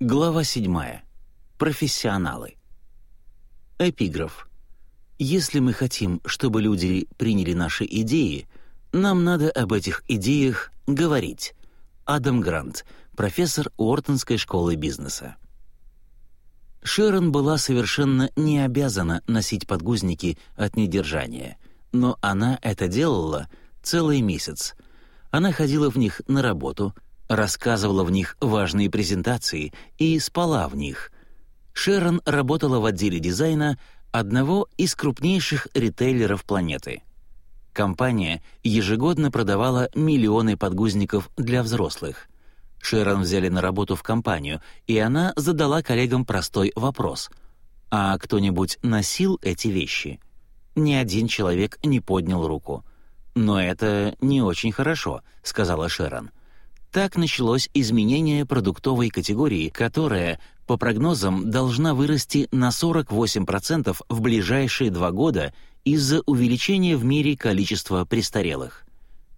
Глава 7. Профессионалы. Эпиграф. Если мы хотим, чтобы люди приняли наши идеи, нам надо об этих идеях говорить. Адам Грант, профессор Уортонской школы бизнеса. Шерон была совершенно не обязана носить подгузники от недержания, но она это делала целый месяц. Она ходила в них на работу — рассказывала в них важные презентации и спала в них. Шерон работала в отделе дизайна одного из крупнейших ритейлеров планеты. Компания ежегодно продавала миллионы подгузников для взрослых. Шерон взяли на работу в компанию, и она задала коллегам простой вопрос. «А кто-нибудь носил эти вещи?» Ни один человек не поднял руку. «Но это не очень хорошо», — сказала Шерон. Так началось изменение продуктовой категории, которая, по прогнозам, должна вырасти на 48% в ближайшие два года из-за увеличения в мире количества престарелых.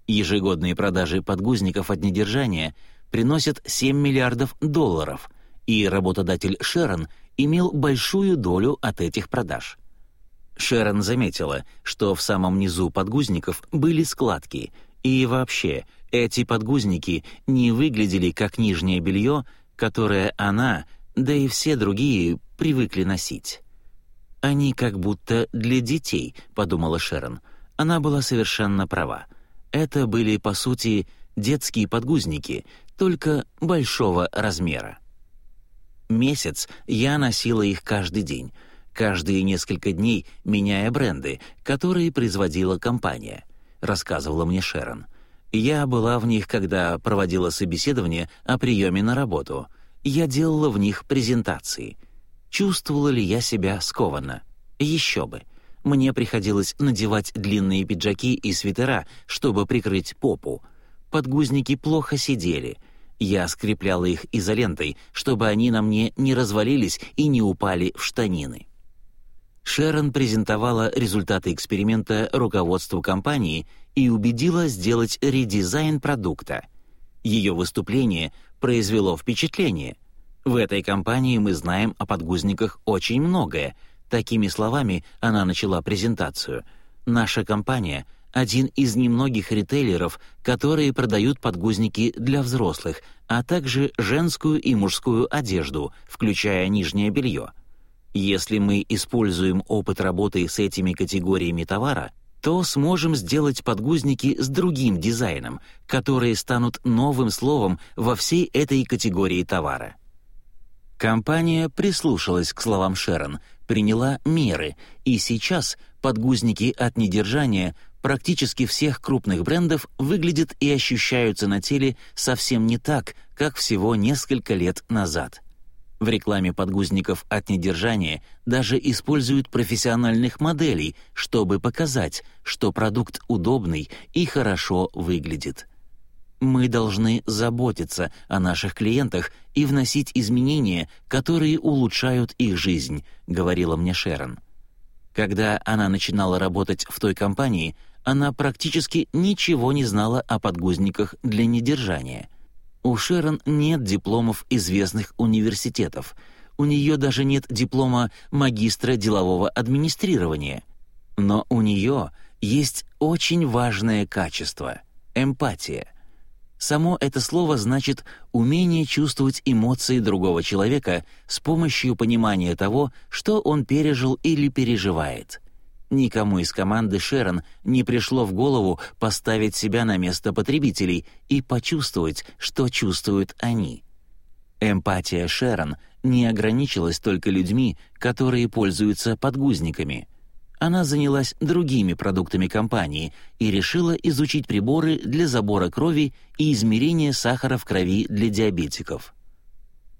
Ежегодные продажи подгузников от недержания приносят 7 миллиардов долларов, и работодатель Шерон имел большую долю от этих продаж. Шерон заметила, что в самом низу подгузников были складки, и вообще — эти подгузники не выглядели как нижнее белье, которое она, да и все другие, привыкли носить. «Они как будто для детей», — подумала Шерон. Она была совершенно права. Это были, по сути, детские подгузники, только большого размера. Месяц я носила их каждый день, каждые несколько дней меняя бренды, которые производила компания, рассказывала мне Шерон. Я была в них, когда проводила собеседование о приеме на работу. Я делала в них презентации. Чувствовала ли я себя скованно? Еще бы. Мне приходилось надевать длинные пиджаки и свитера, чтобы прикрыть попу. Подгузники плохо сидели. Я скрепляла их изолентой, чтобы они на мне не развалились и не упали в штанины. Шерон презентовала результаты эксперимента руководству компании и убедила сделать редизайн продукта. Ее выступление произвело впечатление. В этой компании мы знаем о подгузниках очень многое. Такими словами она начала презентацию. Наша компания — один из немногих ритейлеров, которые продают подгузники для взрослых, а также женскую и мужскую одежду, включая нижнее белье — если мы используем опыт работы с этими категориями товара, то сможем сделать подгузники с другим дизайном, которые станут новым словом во всей этой категории товара. Компания прислушалась к словам Шерон, приняла меры, и сейчас подгузники от недержания практически всех крупных брендов выглядят и ощущаются на теле совсем не так, как всего несколько лет назад. В рекламе подгузников от недержания даже используют профессиональных моделей, чтобы показать, что продукт удобный и хорошо выглядит. Мы должны заботиться о наших клиентах и вносить изменения, которые улучшают их жизнь, говорила мне Шерон. Когда она начинала работать в той компании, она практически ничего не знала о подгузниках для недержания — у Шерон нет дипломов известных университетов. У нее даже нет диплома магистра делового администрирования. Но у нее есть очень важное качество — эмпатия. Само это слово значит умение чувствовать эмоции другого человека с помощью понимания того, что он пережил или переживает — Никому из команды Шерон не пришло в голову поставить себя на место потребителей и почувствовать, что чувствуют они. Эмпатия Шерон не ограничилась только людьми, которые пользуются подгузниками. Она занялась другими продуктами компании и решила изучить приборы для забора крови и измерения сахара в крови для диабетиков.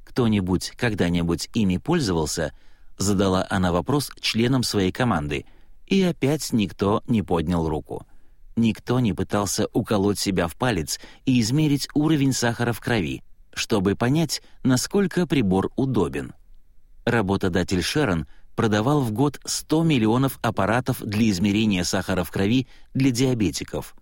«Кто-нибудь когда-нибудь ими пользовался?» — задала она вопрос членам своей команды — и опять никто не поднял руку. Никто не пытался уколоть себя в палец и измерить уровень сахара в крови, чтобы понять, насколько прибор удобен. Работодатель Шерон продавал в год 100 миллионов аппаратов для измерения сахара в крови для диабетиков.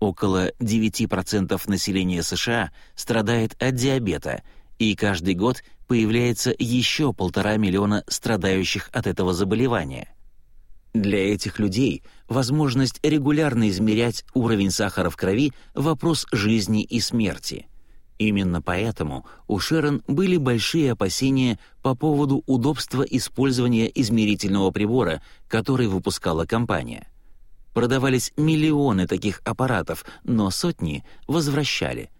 Около 9% населения США страдает от диабета, и каждый год появляется еще полтора миллиона страдающих от этого заболевания. Для этих людей возможность регулярно измерять уровень сахара в крови – вопрос жизни и смерти. Именно поэтому у Шерон были большие опасения по поводу удобства использования измерительного прибора, который выпускала компания. Продавались миллионы таких аппаратов, но сотни возвращали.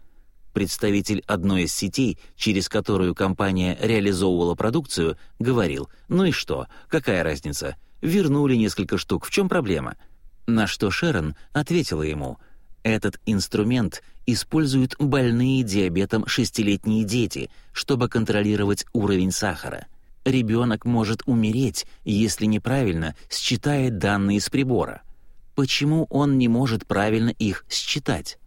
Представитель одной из сетей, через которую компания реализовывала продукцию, говорил «Ну и что? Какая разница? Вернули несколько штук, в чем проблема?» На что Шерон ответила ему – этот инструмент используют больные диабетом шестилетние дети, чтобы контролировать уровень сахара. Ребенок может умереть, если неправильно считает данные с прибора. Почему он не может правильно их считать?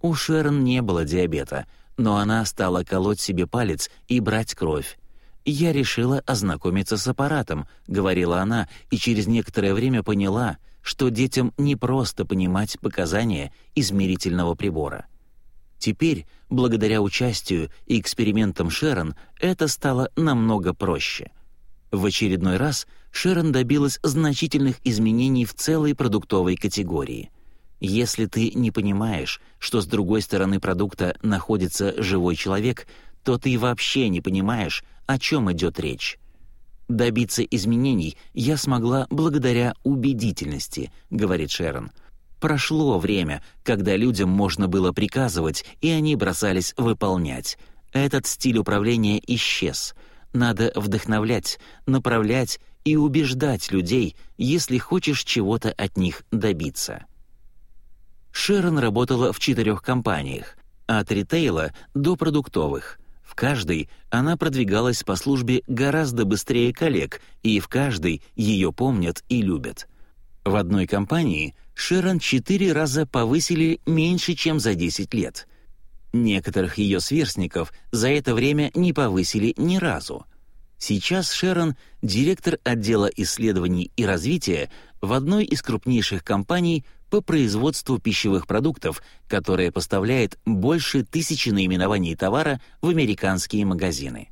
У Шерон не было диабета, но она стала колоть себе палец и брать кровь. «Я решила ознакомиться с аппаратом», — говорила она, и через некоторое время поняла, что детям не просто понимать показания измерительного прибора. Теперь, благодаря участию и экспериментам Шерон, это стало намного проще. В очередной раз Шерон добилась значительных изменений в целой продуктовой категории. Если ты не понимаешь, что с другой стороны продукта находится живой человек, то ты вообще не понимаешь, о чем идет речь. Добиться изменений я смогла благодаря убедительности, говорит Шерон. Прошло время, когда людям можно было приказывать, и они бросались выполнять. Этот стиль управления исчез. Надо вдохновлять, направлять и убеждать людей, если хочешь чего-то от них добиться. Шерон работала в четырех компаниях, от ритейла до продуктовых — каждой она продвигалась по службе гораздо быстрее коллег, и в каждой ее помнят и любят. В одной компании Шерон четыре раза повысили меньше, чем за 10 лет. Некоторых ее сверстников за это время не повысили ни разу. Сейчас Шерон — директор отдела исследований и развития в одной из крупнейших компаний по производству пищевых продуктов, которая поставляет больше тысячи наименований товара в американские магазины.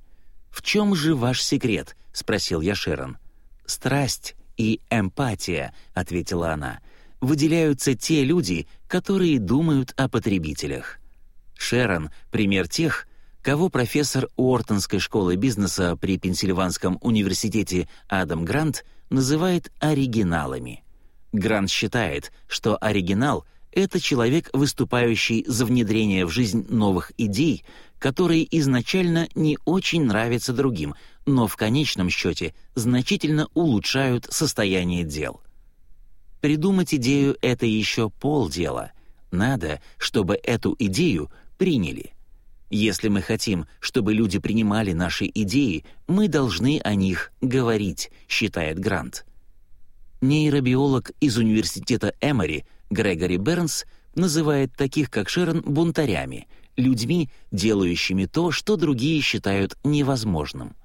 «В чем же ваш секрет?» — спросил я Шерон. «Страсть и эмпатия», — ответила она. «Выделяются те люди, которые думают о потребителях». Шерон — пример тех, кого профессор Уортонской школы бизнеса при Пенсильванском университете Адам Грант называет оригиналами. Грант считает, что оригинал — это человек, выступающий за внедрение в жизнь новых идей, которые изначально не очень нравятся другим, но в конечном счете значительно улучшают состояние дел. Придумать идею — это еще полдела. Надо, чтобы эту идею приняли. Если мы хотим, чтобы люди принимали наши идеи, мы должны о них говорить, считает Грант. Нейробиолог из университета Эмори Грегори Бернс называет таких, как Шерон, бунтарями, людьми, делающими то, что другие считают невозможным.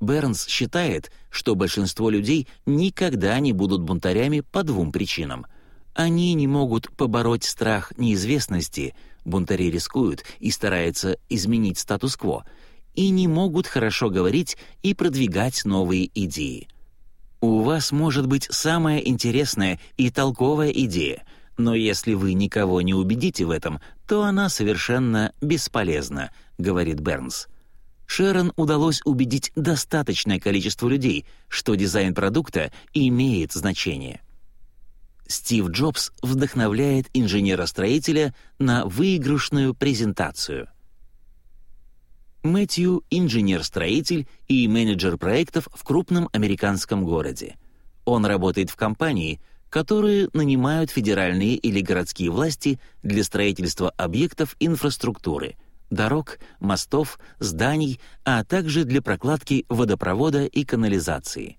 Бернс считает, что большинство людей никогда не будут бунтарями по двум причинам. Они не могут побороть страх неизвестности, бунтари рискуют и стараются изменить статус-кво, и не могут хорошо говорить и продвигать новые идеи. У вас может быть самая интересная и толковая идея, но если вы никого не убедите в этом, то она совершенно бесполезна, говорит Бернс. Шерон удалось убедить достаточное количество людей, что дизайн продукта имеет значение. Стив Джобс вдохновляет инженера-строителя на выигрышную презентацию — Мэтью — инженер-строитель и менеджер проектов в крупном американском городе. Он работает в компании, которые нанимают федеральные или городские власти для строительства объектов инфраструктуры — дорог, мостов, зданий, а также для прокладки водопровода и канализации.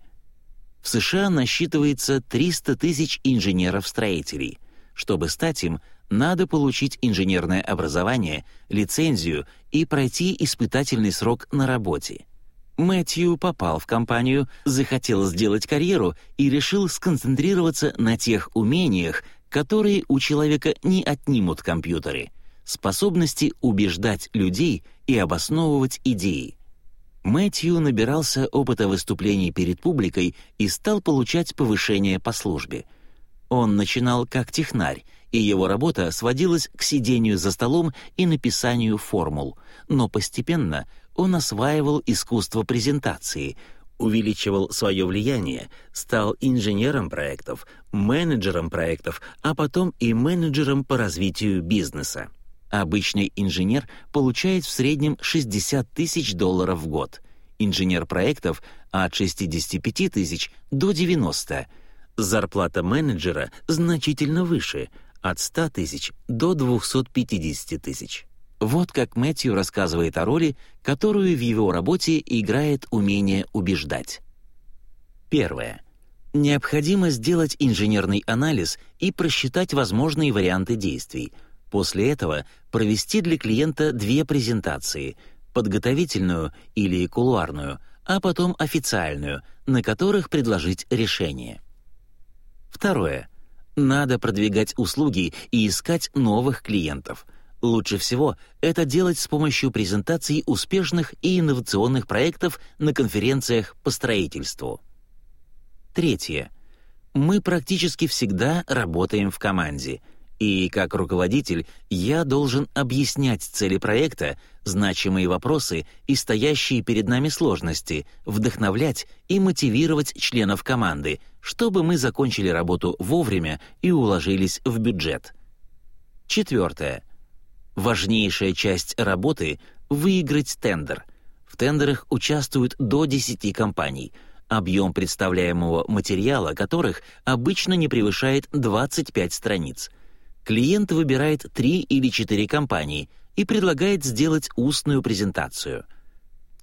В США насчитывается 300 тысяч инженеров-строителей. Чтобы стать им — надо получить инженерное образование, лицензию и пройти испытательный срок на работе. Мэтью попал в компанию, захотел сделать карьеру и решил сконцентрироваться на тех умениях, которые у человека не отнимут компьютеры. способности убеждать людей и обосновывать идеи. Мэтью набирался опыта выступлений перед публикой и стал получать повышение по службе. Он начинал как технарь, и его работа сводилась к сидению за столом и написанию формул, но постепенно он осваивал искусство презентации, увеличивал свое влияние, стал инженером проектов, менеджером проектов, а потом и менеджером по развитию бизнеса. Обычный инженер получает в среднем 60 тысяч долларов в год, инженер проектов — от 65 тысяч до 90. Зарплата менеджера значительно выше — от 100 тысяч до 250 тысяч. Вот как Мэтью рассказывает о роли, которую в его работе играет умение убеждать. Первое. Необходимо сделать инженерный анализ и просчитать возможные варианты действий. После этого провести для клиента две презентации — подготовительную или кулуарную, а потом официальную, на которых предложить решение. Второе. Надо продвигать услуги и искать новых клиентов. Лучше всего это делать с помощью презентаций успешных и инновационных проектов на конференциях по строительству. Третье. Мы практически всегда работаем в команде — и как руководитель я должен объяснять цели проекта, значимые вопросы и стоящие перед нами сложности, вдохновлять и мотивировать членов команды, чтобы мы закончили работу вовремя и уложились в бюджет. Четвертое. Важнейшая часть работы — выиграть тендер. В тендерах участвуют до 10 компаний — объем представляемого материала которых обычно не превышает 25 страниц клиент выбирает три или четыре компании и предлагает сделать устную презентацию.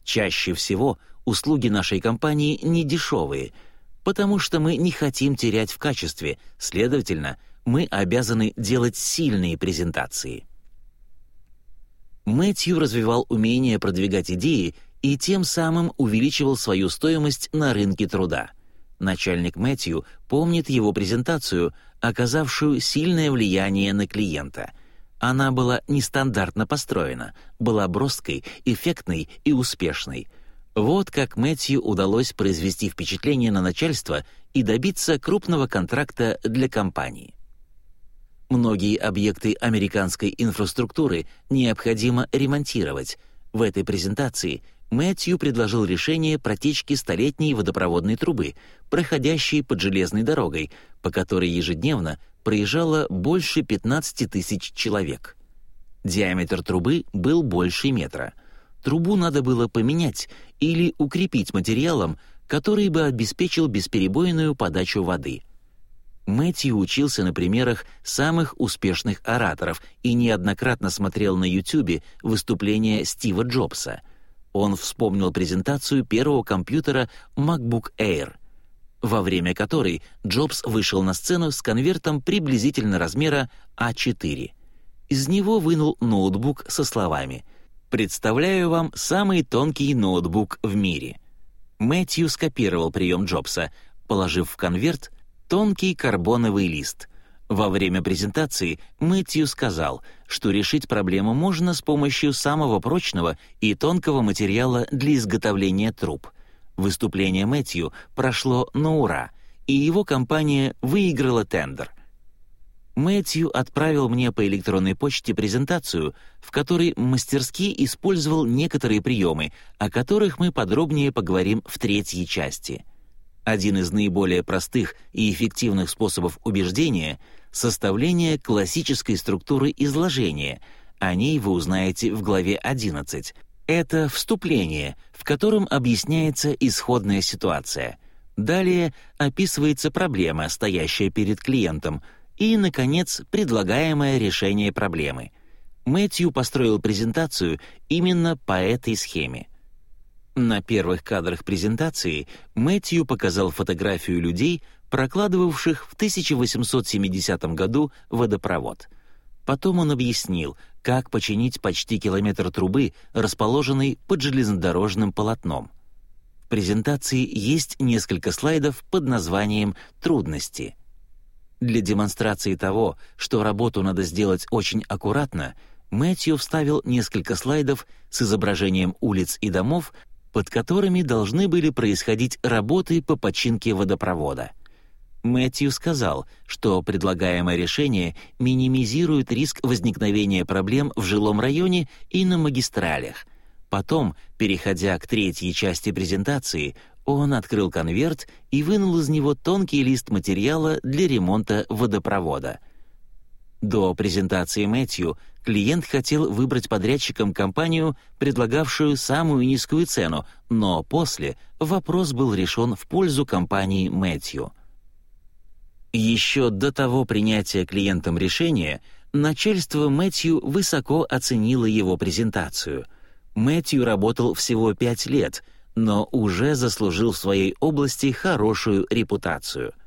Чаще всего услуги нашей компании не дешевые, потому что мы не хотим терять в качестве, следовательно, мы обязаны делать сильные презентации. Мэтью развивал умение продвигать идеи и тем самым увеличивал свою стоимость на рынке труда. Начальник Мэтью помнит его презентацию, оказавшую сильное влияние на клиента. Она была нестандартно построена, была броской, эффектной и успешной. Вот как Мэтью удалось произвести впечатление на начальство и добиться крупного контракта для компании. Многие объекты американской инфраструктуры необходимо ремонтировать. В этой презентации Мэтью предложил решение протечки столетней водопроводной трубы, проходящей под железной дорогой, по которой ежедневно проезжало больше 15 тысяч человек. Диаметр трубы был больше метра. Трубу надо было поменять или укрепить материалом, который бы обеспечил бесперебойную подачу воды. Мэтью учился на примерах самых успешных ораторов и неоднократно смотрел на YouTube выступления Стива Джобса — он вспомнил презентацию первого компьютера MacBook Air, во время которой Джобс вышел на сцену с конвертом приблизительно размера А4. Из него вынул ноутбук со словами «Представляю вам самый тонкий ноутбук в мире». Мэтью скопировал прием Джобса, положив в конверт тонкий карбоновый лист — во время презентации Мэтью сказал, что решить проблему можно с помощью самого прочного и тонкого материала для изготовления труб. Выступление Мэтью прошло на ура, и его компания выиграла тендер. Мэтью отправил мне по электронной почте презентацию, в которой мастерски использовал некоторые приемы, о которых мы подробнее поговорим в третьей части — один из наиболее простых и эффективных способов убеждения — составление классической структуры изложения. О ней вы узнаете в главе 11. Это вступление, в котором объясняется исходная ситуация. Далее описывается проблема, стоящая перед клиентом, и, наконец, предлагаемое решение проблемы. Мэтью построил презентацию именно по этой схеме — на первых кадрах презентации Мэтью показал фотографию людей, прокладывавших в 1870 году водопровод. Потом он объяснил, как починить почти километр трубы, расположенной под железнодорожным полотном. В презентации есть несколько слайдов под названием «Трудности». Для демонстрации того, что работу надо сделать очень аккуратно, Мэтью вставил несколько слайдов с изображением улиц и домов, под которыми должны были происходить работы по починке водопровода. Мэтью сказал, что предлагаемое решение минимизирует риск возникновения проблем в жилом районе и на магистралях. Потом, переходя к третьей части презентации, он открыл конверт и вынул из него тонкий лист материала для ремонта водопровода. До презентации Мэтью клиент хотел выбрать подрядчиком компанию, предлагавшую самую низкую цену, но после вопрос был решен в пользу компании Мэтью. Еще до того принятия клиентом решения начальство Мэтью высоко оценило его презентацию. Мэтью работал всего пять лет, но уже заслужил в своей области хорошую репутацию —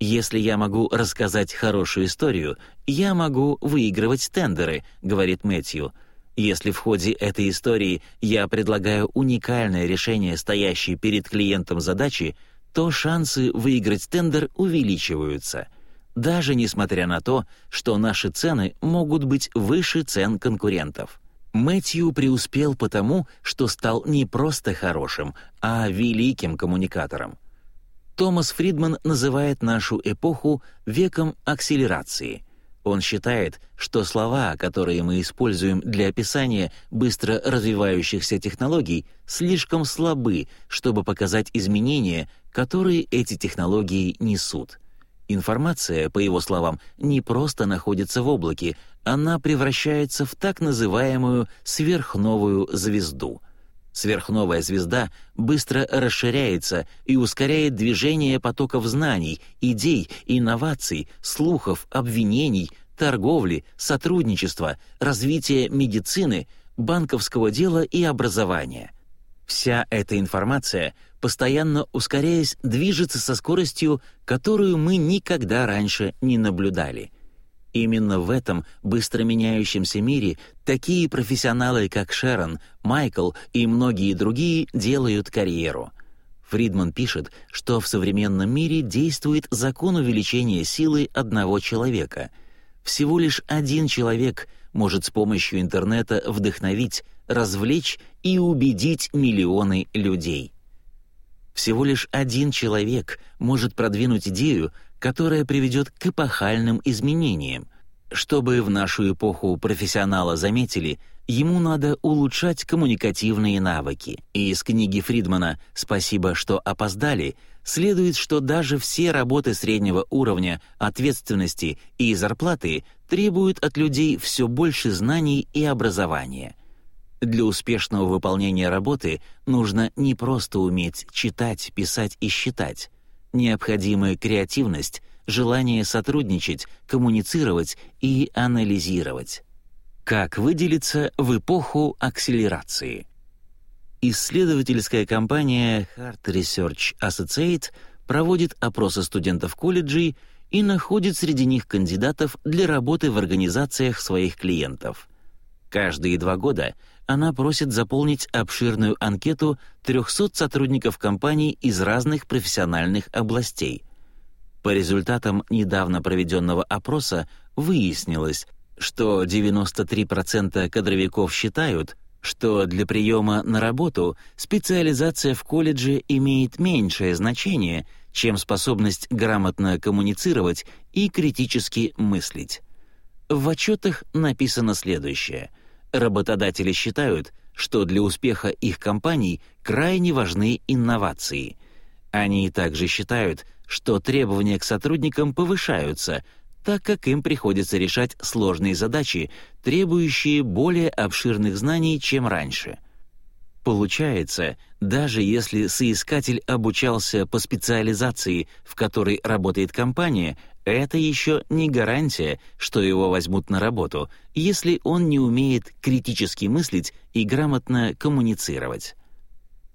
«Если я могу рассказать хорошую историю, я могу выигрывать тендеры», — говорит Мэтью. «Если в ходе этой истории я предлагаю уникальное решение стоящей перед клиентом задачи, то шансы выиграть тендер увеличиваются, даже несмотря на то, что наши цены могут быть выше цен конкурентов». Мэтью преуспел потому, что стал не просто хорошим, а великим коммуникатором. Томас Фридман называет нашу эпоху веком акселерации. Он считает, что слова, которые мы используем для описания быстро развивающихся технологий, слишком слабы, чтобы показать изменения, которые эти технологии несут. Информация, по его словам, не просто находится в облаке, она превращается в так называемую сверхновую звезду — Сверхновая звезда быстро расширяется и ускоряет движение потоков знаний, идей, инноваций, слухов, обвинений, торговли, сотрудничества, развития медицины, банковского дела и образования. Вся эта информация, постоянно ускоряясь, движется со скоростью, которую мы никогда раньше не наблюдали — Именно в этом быстро меняющемся мире такие профессионалы, как Шерон, Майкл и многие другие делают карьеру. Фридман пишет, что в современном мире действует закон увеличения силы одного человека. Всего лишь один человек может с помощью интернета вдохновить, развлечь и убедить миллионы людей. Всего лишь один человек может продвинуть идею, которая приведет к эпохальным изменениям. Чтобы в нашу эпоху профессионала заметили, ему надо улучшать коммуникативные навыки. И из книги Фридмана «Спасибо, что опоздали» следует, что даже все работы среднего уровня, ответственности и зарплаты требуют от людей все больше знаний и образования. Для успешного выполнения работы нужно не просто уметь читать, писать и считать, необходимая креативность, желание сотрудничать, коммуницировать и анализировать. Как выделиться в эпоху акселерации? Исследовательская компания Hart Research Associate проводит опросы студентов колледжей и находит среди них кандидатов для работы в организациях своих клиентов. Каждые два года она просит заполнить обширную анкету 300 сотрудников компаний из разных профессиональных областей. По результатам недавно проведенного опроса выяснилось, что 93% кадровиков считают, что для приема на работу специализация в колледже имеет меньшее значение, чем способность грамотно коммуницировать и критически мыслить. В отчетах написано следующее — Работодатели считают, что для успеха их компаний крайне важны инновации. Они также считают, что требования к сотрудникам повышаются, так как им приходится решать сложные задачи, требующие более обширных знаний, чем раньше. Получается, даже если соискатель обучался по специализации, в которой работает компания, это еще не гарантия, что его возьмут на работу, если он не умеет критически мыслить и грамотно коммуницировать.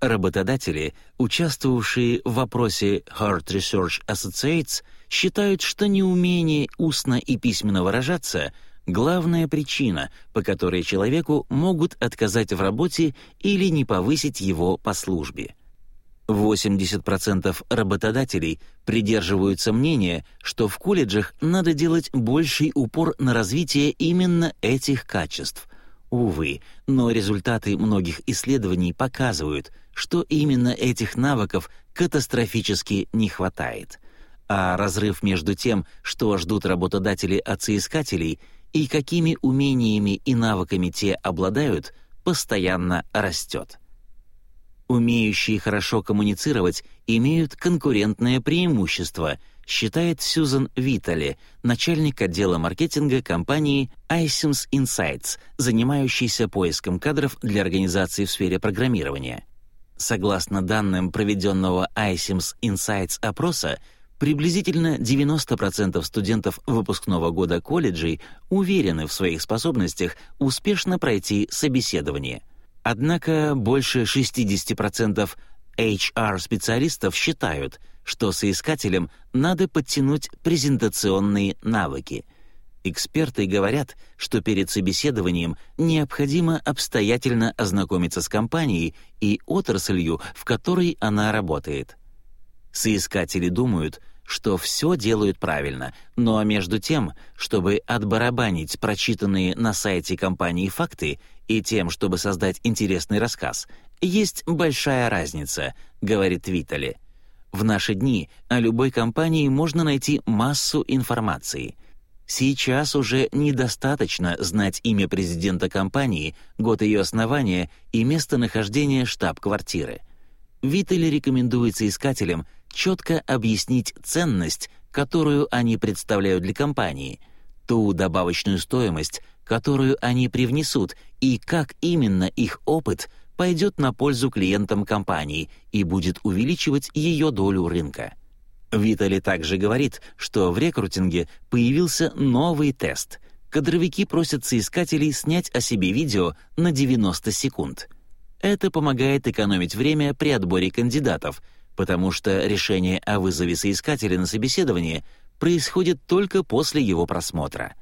Работодатели, участвовавшие в вопросе Heart Research Associates, считают, что неумение устно и письменно выражаться — главная причина, по которой человеку могут отказать в работе или не повысить его по службе. 80% работодателей придерживаются мнения, что в колледжах надо делать больший упор на развитие именно этих качеств. Увы, но результаты многих исследований показывают, что именно этих навыков катастрофически не хватает. А разрыв между тем, что ждут работодатели от соискателей, и какими умениями и навыками те обладают, постоянно растет умеющие хорошо коммуницировать, имеют конкурентное преимущество, считает Сьюзан Витали, начальник отдела маркетинга компании iSims Insights, занимающейся поиском кадров для организаций в сфере программирования. Согласно данным проведенного iSims Insights опроса, приблизительно 90% студентов выпускного года колледжей уверены в своих способностях успешно пройти собеседование – Однако больше 60% HR-специалистов считают, что соискателям надо подтянуть презентационные навыки. Эксперты говорят, что перед собеседованием необходимо обстоятельно ознакомиться с компанией и отраслью, в которой она работает. Соискатели думают, что все делают правильно, но между тем, чтобы отбарабанить прочитанные на сайте компании факты и тем, чтобы создать интересный рассказ, есть большая разница, говорит Витали. В наши дни о любой компании можно найти массу информации. Сейчас уже недостаточно знать имя президента компании, год ее основания и местонахождение штаб-квартиры. Витали рекомендуется искателям четко объяснить ценность, которую они представляют для компании, ту добавочную стоимость, которую они привнесут, и как именно их опыт пойдет на пользу клиентам компании и будет увеличивать ее долю рынка. Витали также говорит, что в рекрутинге появился новый тест. Кадровики просят соискателей снять о себе видео на 90 секунд. Это помогает экономить время при отборе кандидатов, потому что решение о вызове соискателя на собеседование происходит только после его просмотра.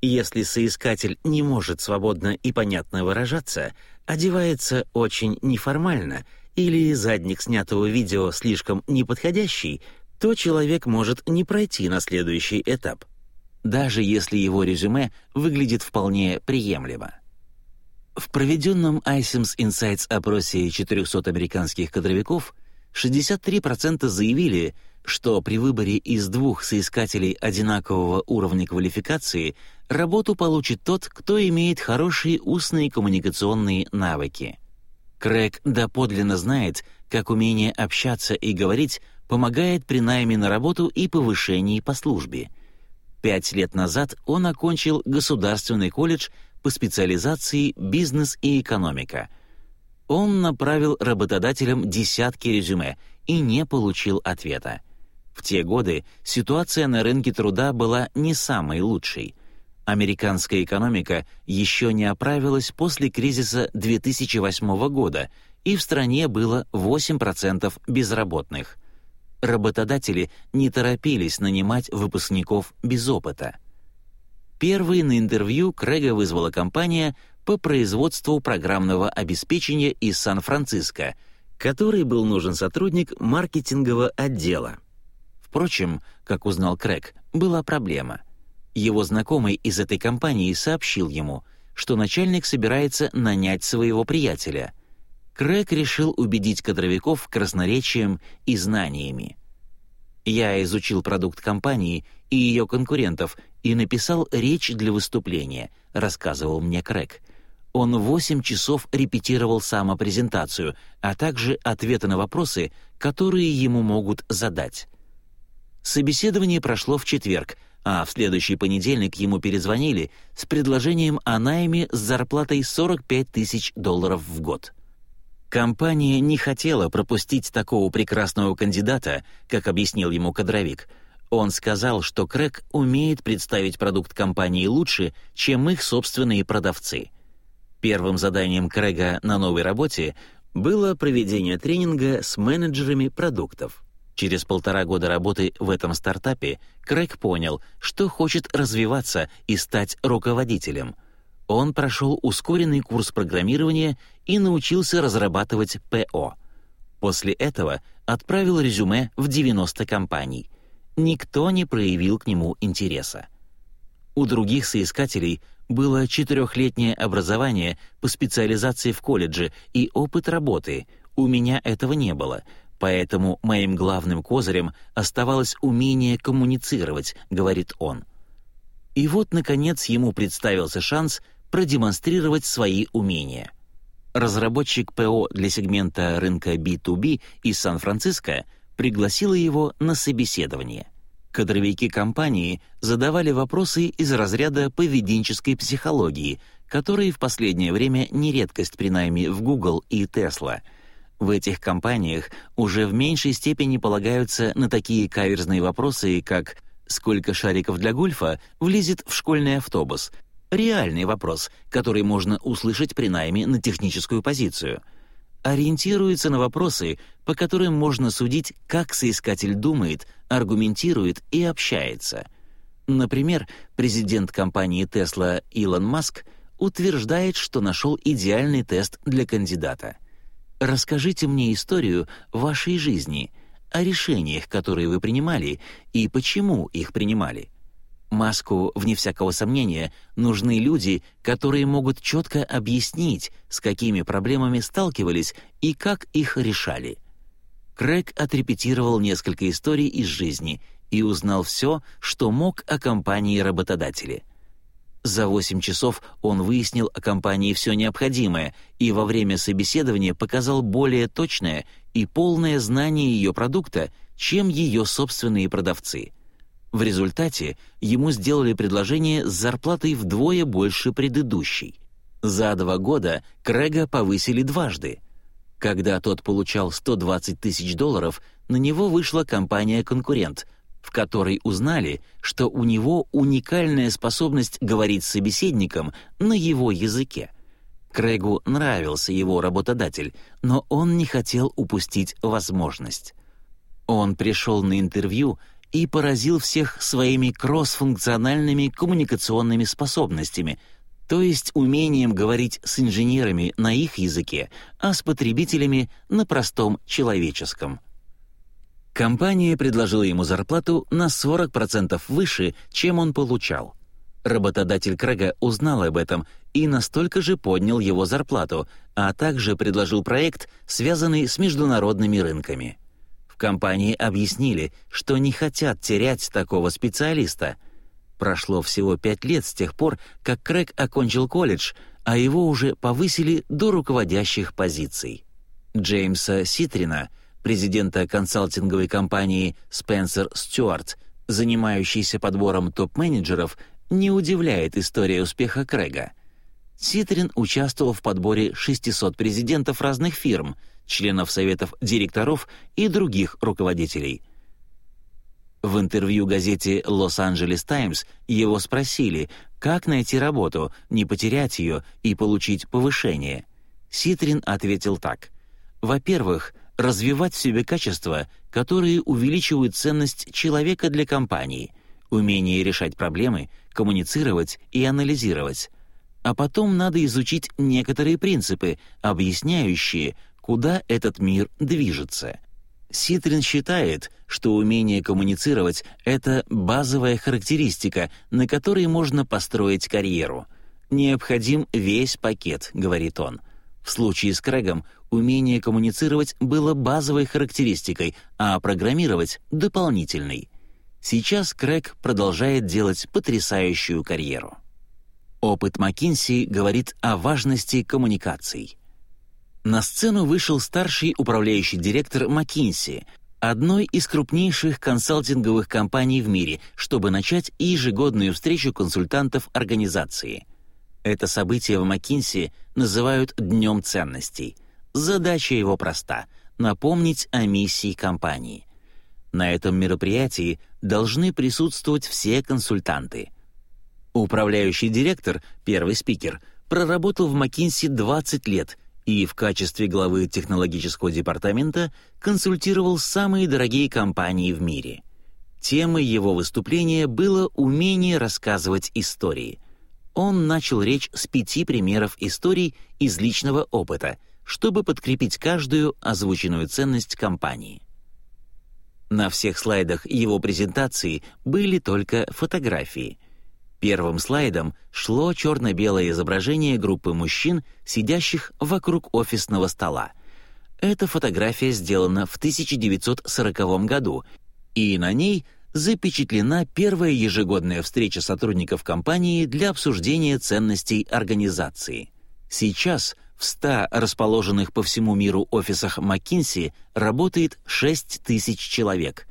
Если соискатель не может свободно и понятно выражаться, одевается очень неформально или задник снятого видео слишком неподходящий, то человек может не пройти на следующий этап, даже если его резюме выглядит вполне приемлемо. В проведенном iSIMS Insights опросе 400 американских кадровиков 63% заявили, что при выборе из двух соискателей одинакового уровня квалификации работу получит тот, кто имеет хорошие устные коммуникационные навыки. Крэг доподлинно знает, как умение общаться и говорить помогает при найме на работу и повышении по службе. Пять лет назад он окончил Государственный колледж по специализации «Бизнес и экономика», он направил работодателям десятки резюме и не получил ответа. В те годы ситуация на рынке труда была не самой лучшей. Американская экономика еще не оправилась после кризиса 2008 года, и в стране было 8% безработных. Работодатели не торопились нанимать выпускников без опыта. Первый на интервью Крэга вызвала компания, по производству программного обеспечения из Сан-Франциско, который был нужен сотрудник маркетингового отдела. Впрочем, как узнал Крэг, была проблема. Его знакомый из этой компании сообщил ему, что начальник собирается нанять своего приятеля. Крэг решил убедить кадровиков красноречием и знаниями. Я изучил продукт компании и ее конкурентов и написал речь для выступления, рассказывал мне Крэг — он 8 часов репетировал самопрезентацию, а также ответы на вопросы, которые ему могут задать. Собеседование прошло в четверг, а в следующий понедельник ему перезвонили с предложением о найме с зарплатой 45 тысяч долларов в год. Компания не хотела пропустить такого прекрасного кандидата, как объяснил ему кадровик. Он сказал, что Крэк умеет представить продукт компании лучше, чем их собственные продавцы. Первым заданием Крэга на новой работе было проведение тренинга с менеджерами продуктов. Через полтора года работы в этом стартапе Крэг понял, что хочет развиваться и стать руководителем. Он прошел ускоренный курс программирования и научился разрабатывать ПО. После этого отправил резюме в 90 компаний. Никто не проявил к нему интереса. У других соискателей было четырехлетнее образование по специализации в колледже и опыт работы. У меня этого не было, поэтому моим главным козырем оставалось умение коммуницировать, говорит он. И вот, наконец, ему представился шанс продемонстрировать свои умения. Разработчик ПО для сегмента рынка B2B из Сан-Франциско пригласила его на собеседование. Кадровики компании задавали вопросы из разряда поведенческой психологии, которые в последнее время не редкость при найме в Google и Tesla. В этих компаниях уже в меньшей степени полагаются на такие каверзные вопросы, как «Сколько шариков для гольфа влезет в школьный автобус?» Реальный вопрос, который можно услышать при найме на техническую позицию — ориентируется на вопросы, по которым можно судить, как соискатель думает, аргументирует и общается. Например, президент компании Tesla Илон Маск утверждает, что нашел идеальный тест для кандидата. Расскажите мне историю вашей жизни, о решениях, которые вы принимали, и почему их принимали. Маску, вне всякого сомнения, нужны люди, которые могут четко объяснить, с какими проблемами сталкивались и как их решали. Крэг отрепетировал несколько историй из жизни и узнал все, что мог о компании-работодателе. За 8 часов он выяснил о компании все необходимое и во время собеседования показал более точное и полное знание ее продукта, чем ее собственные продавцы — в результате ему сделали предложение с зарплатой вдвое больше предыдущей. За два года Крэга повысили дважды. Когда тот получал 120 тысяч долларов, на него вышла компания-конкурент, в которой узнали, что у него уникальная способность говорить с собеседником на его языке. Крэгу нравился его работодатель, но он не хотел упустить возможность. Он пришел на интервью и поразил всех своими кроссфункциональными коммуникационными способностями, то есть умением говорить с инженерами на их языке, а с потребителями на простом человеческом. Компания предложила ему зарплату на 40% выше, чем он получал. Работодатель Крэга узнал об этом и настолько же поднял его зарплату, а также предложил проект, связанный с международными рынками. В компании объяснили, что не хотят терять такого специалиста. Прошло всего пять лет с тех пор, как Крэг окончил колледж, а его уже повысили до руководящих позиций. Джеймса Ситрина, президента консалтинговой компании Spencer Stewart, занимающийся подбором топ-менеджеров, не удивляет история успеха Крэга. Ситрин участвовал в подборе 600 президентов разных фирм — членов советов директоров и других руководителей. В интервью газете «Лос-Анджелес Таймс» его спросили, как найти работу, не потерять ее и получить повышение. Ситрин ответил так. «Во-первых, развивать в себе качества, которые увеличивают ценность человека для компании, умение решать проблемы, коммуницировать и анализировать. А потом надо изучить некоторые принципы, объясняющие, куда этот мир движется. Ситрин считает, что умение коммуницировать — это базовая характеристика, на которой можно построить карьеру. «Необходим весь пакет», — говорит он. В случае с Крэгом умение коммуницировать было базовой характеристикой, а программировать — дополнительной. Сейчас Крэг продолжает делать потрясающую карьеру. Опыт Маккинси говорит о важности коммуникаций. На сцену вышел старший управляющий директор McKinsey, одной из крупнейших консалтинговых компаний в мире, чтобы начать ежегодную встречу консультантов организации. Это событие в McKinsey называют «Днем ценностей». Задача его проста — напомнить о миссии компании. На этом мероприятии должны присутствовать все консультанты. Управляющий директор, первый спикер, проработал в McKinsey 20 лет — и в качестве главы технологического департамента консультировал самые дорогие компании в мире. Темой его выступления было умение рассказывать истории. Он начал речь с пяти примеров историй из личного опыта, чтобы подкрепить каждую озвученную ценность компании. На всех слайдах его презентации были только фотографии. Первым слайдом шло черно-белое изображение группы мужчин, сидящих вокруг офисного стола. Эта фотография сделана в 1940 году, и на ней запечатлена первая ежегодная встреча сотрудников компании для обсуждения ценностей организации. Сейчас в 100 расположенных по всему миру офисах McKinsey работает 6 тысяч человек.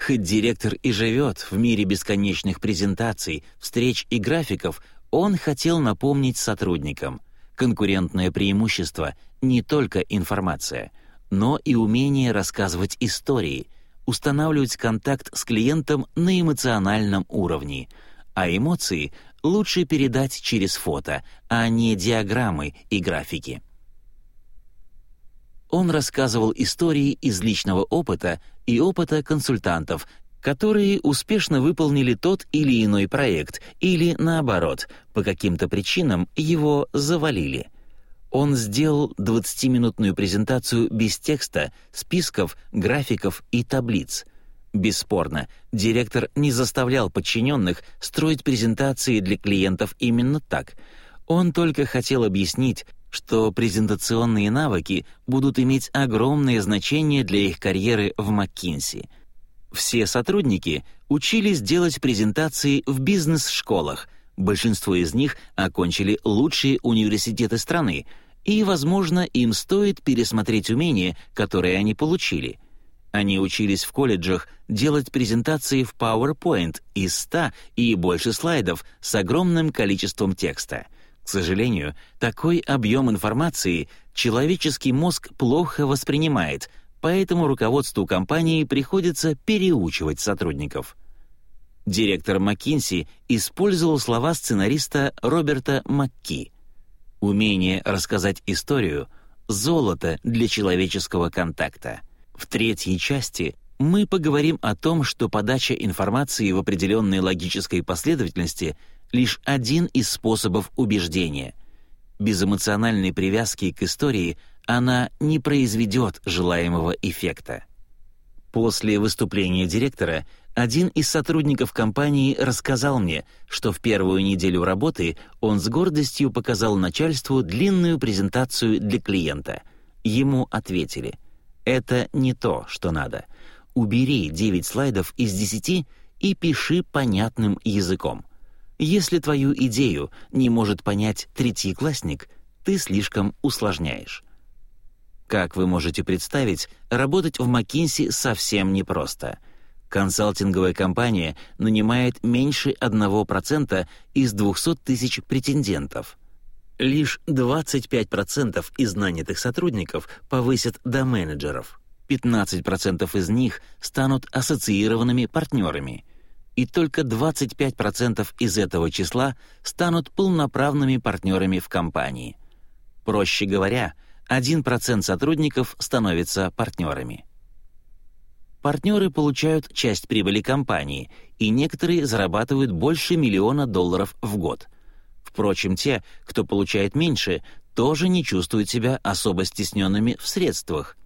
Хоть директор и живет в мире бесконечных презентаций, встреч и графиков, он хотел напомнить сотрудникам. Конкурентное преимущество — не только информация, но и умение рассказывать истории — устанавливать контакт с клиентом на эмоциональном уровне, а эмоции лучше передать через фото, а не диаграммы и графики. Он рассказывал истории из личного опыта и опыта консультантов, которые успешно выполнили тот или иной проект или, наоборот, по каким-то причинам его завалили — он сделал 20-минутную презентацию без текста, списков, графиков и таблиц. Бесспорно, директор не заставлял подчиненных строить презентации для клиентов именно так. Он только хотел объяснить, что презентационные навыки будут иметь огромное значение для их карьеры в McKinsey. Все сотрудники учились делать презентации в бизнес-школах — Большинство из них окончили лучшие университеты страны, и, возможно, им стоит пересмотреть умения, которые они получили. Они учились в колледжах делать презентации в PowerPoint из 100 и больше слайдов с огромным количеством текста. К сожалению, такой объем информации человеческий мозг плохо воспринимает, поэтому руководству компании приходится переучивать сотрудников. Директор McKinsey использовал слова сценариста Роберта Макки. «Умение рассказать историю — золото для человеческого контакта». В третьей части мы поговорим о том, что подача информации в определенной логической последовательности — лишь один из способов убеждения. Без эмоциональной привязки к истории она не произведет желаемого эффекта. После выступления директора один из сотрудников компании рассказал мне, что в первую неделю работы он с гордостью показал начальству длинную презентацию для клиента. Ему ответили, «Это не то, что надо. Убери 9 слайдов из 10 и пиши понятным языком. Если твою идею не может понять третьеклассник, ты слишком усложняешь». Как вы можете представить, работать в McKinsey совсем непросто. Консалтинговая компания нанимает меньше 1% из 200 тысяч претендентов. Лишь 25% из нанятых сотрудников повысят до менеджеров. 15% из них станут ассоциированными партнерами. И только 25% из этого числа станут полноправными партнерами в компании. Проще говоря — 1% сотрудников становятся партнерами. Партнеры получают часть прибыли компании, и некоторые зарабатывают больше миллиона долларов в год. Впрочем, те, кто получает меньше, тоже не чувствуют себя особо стесненными в средствах.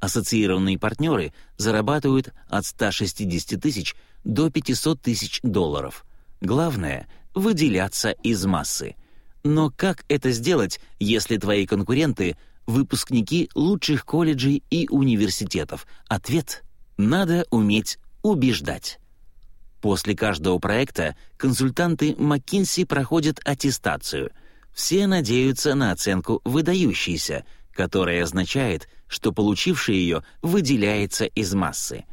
Ассоциированные партнеры зарабатывают от 160 тысяч до 500 тысяч долларов. Главное — выделяться из массы. Но как это сделать, если твои конкуренты выпускники лучших колледжей и университетов? Ответ — надо уметь убеждать. После каждого проекта консультанты McKinsey проходят аттестацию. Все надеются на оценку «выдающийся», которая означает, что получивший ее выделяется из массы.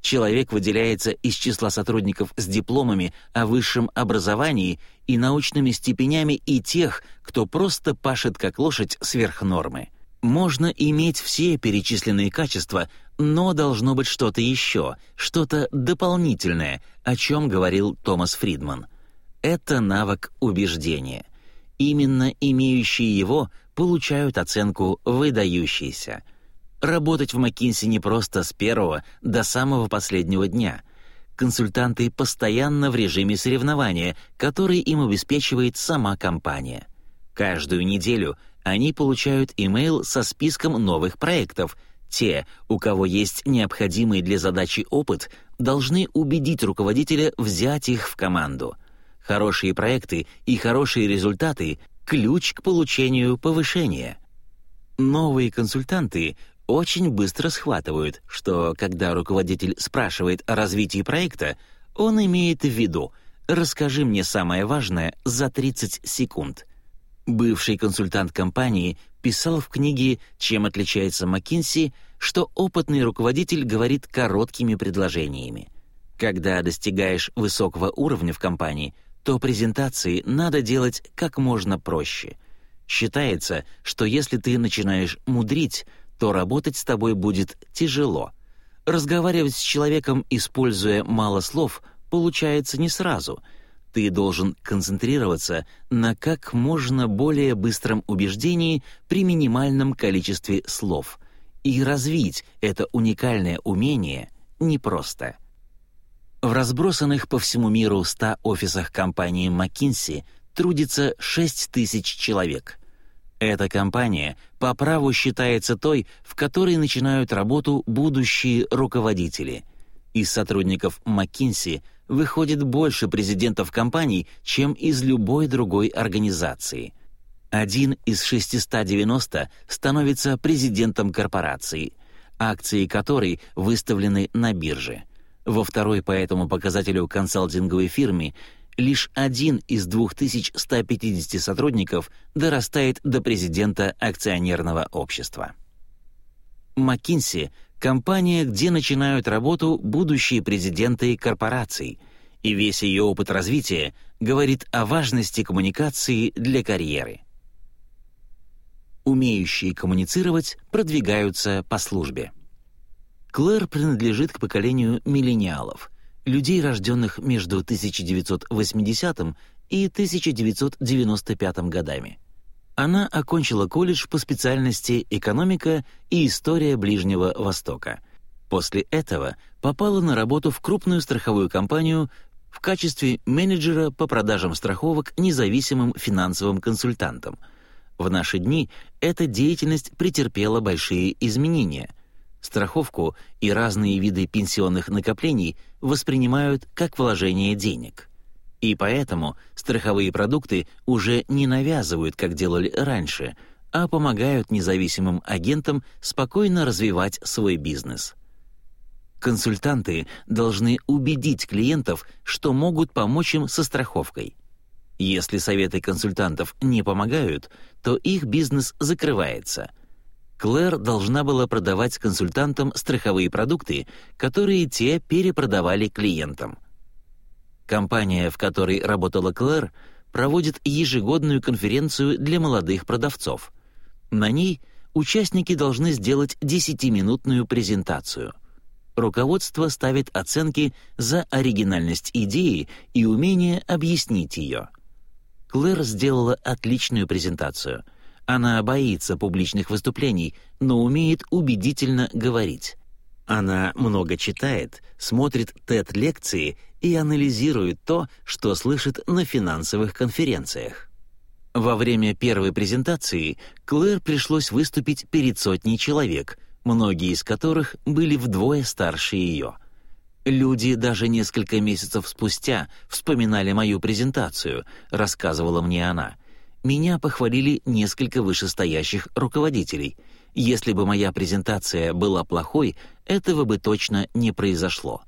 Человек выделяется из числа сотрудников с дипломами о высшем образовании и научными степенями и тех, кто просто пашет как лошадь сверх нормы. Можно иметь все перечисленные качества, но должно быть что-то еще, что-то дополнительное, о чем говорил Томас Фридман. Это навык убеждения. Именно имеющие его получают оценку «выдающийся». Работать в McKinsey не просто с первого до самого последнего дня. Консультанты постоянно в режиме соревнования, который им обеспечивает сама компания. Каждую неделю Они получают имейл со списком новых проектов. Те, у кого есть необходимый для задачи опыт, должны убедить руководителя взять их в команду. Хорошие проекты и хорошие результаты — ключ к получению повышения. Новые консультанты очень быстро схватывают, что когда руководитель спрашивает о развитии проекта, он имеет в виду «расскажи мне самое важное за 30 секунд». Бывший консультант компании писал в книге «Чем отличается McKinsey», что опытный руководитель говорит короткими предложениями. Когда достигаешь высокого уровня в компании, то презентации надо делать как можно проще. Считается, что если ты начинаешь мудрить, то работать с тобой будет тяжело. Разговаривать с человеком, используя мало слов, получается не сразу. Ты должен концентрироваться на как можно более быстром убеждении при минимальном количестве слов. И развить это уникальное умение непросто. В разбросанных по всему миру 100 офисах компании McKinsey трудится 6 тысяч человек. Эта компания по праву считается той, в которой начинают работу будущие руководители. Из сотрудников McKinsey выходит больше президентов компаний, чем из любой другой организации. Один из 690 становится президентом корпорации, акции которой выставлены на бирже. Во второй по этому показателю консалтинговой фирме лишь один из 2150 сотрудников дорастает до президента акционерного общества. McKinsey — компания, где начинают работу будущие президенты корпораций, и весь ее опыт развития говорит о важности коммуникации для карьеры. Умеющие коммуницировать продвигаются по службе. Клэр принадлежит к поколению миллениалов, людей, рожденных между 1980 и 1995 годами. Она окончила колледж по специальности «Экономика и история Ближнего Востока». После этого попала на работу в крупную страховую компанию в качестве менеджера по продажам страховок независимым финансовым консультантам. В наши дни эта деятельность претерпела большие изменения — Страховку и разные виды пенсионных накоплений воспринимают как вложение денег. И поэтому страховые продукты уже не навязывают, как делали раньше, а помогают независимым агентам спокойно развивать свой бизнес. Консультанты должны убедить клиентов, что могут помочь им со страховкой. Если советы консультантов не помогают, то их бизнес закрывается — Клэр должна была продавать консультантам страховые продукты, которые те перепродавали клиентам. Компания, в которой работала Клэр, проводит ежегодную конференцию для молодых продавцов. На ней участники должны сделать 10-минутную презентацию. Руководство ставит оценки за оригинальность идеи и умение объяснить ее. Клэр сделала отличную презентацию — она боится публичных выступлений, но умеет убедительно говорить. Она много читает, смотрит TED-лекции и анализирует то, что слышит на финансовых конференциях. Во время первой презентации Клэр пришлось выступить перед сотней человек, многие из которых были вдвое старше ее. Люди даже несколько месяцев спустя вспоминали мою презентацию, рассказывала мне она меня похвалили несколько вышестоящих руководителей. Если бы моя презентация была плохой, этого бы точно не произошло.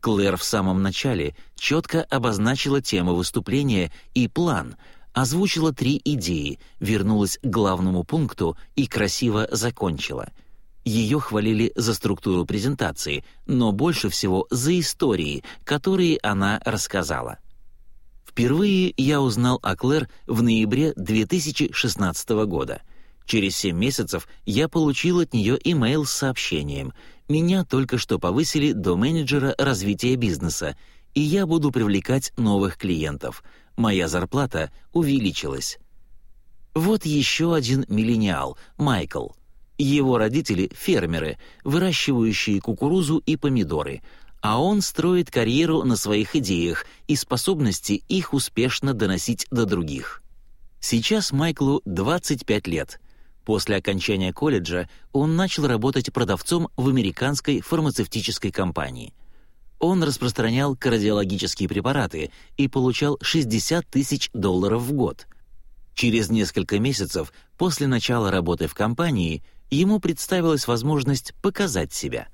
Клэр в самом начале четко обозначила тему выступления и план, озвучила три идеи, вернулась к главному пункту и красиво закончила. Ее хвалили за структуру презентации, но больше всего за истории, которые она рассказала. Впервые я узнал о Клэр в ноябре 2016 года. Через 7 месяцев я получил от нее имейл с сообщением. Меня только что повысили до менеджера развития бизнеса, и я буду привлекать новых клиентов. Моя зарплата увеличилась. Вот еще один миллениал, Майкл. Его родители — фермеры, выращивающие кукурузу и помидоры — а он строит карьеру на своих идеях и способности их успешно доносить до других. Сейчас Майклу 25 лет. После окончания колледжа он начал работать продавцом в американской фармацевтической компании. Он распространял кардиологические препараты и получал 60 тысяч долларов в год. Через несколько месяцев после начала работы в компании ему представилась возможность показать себя.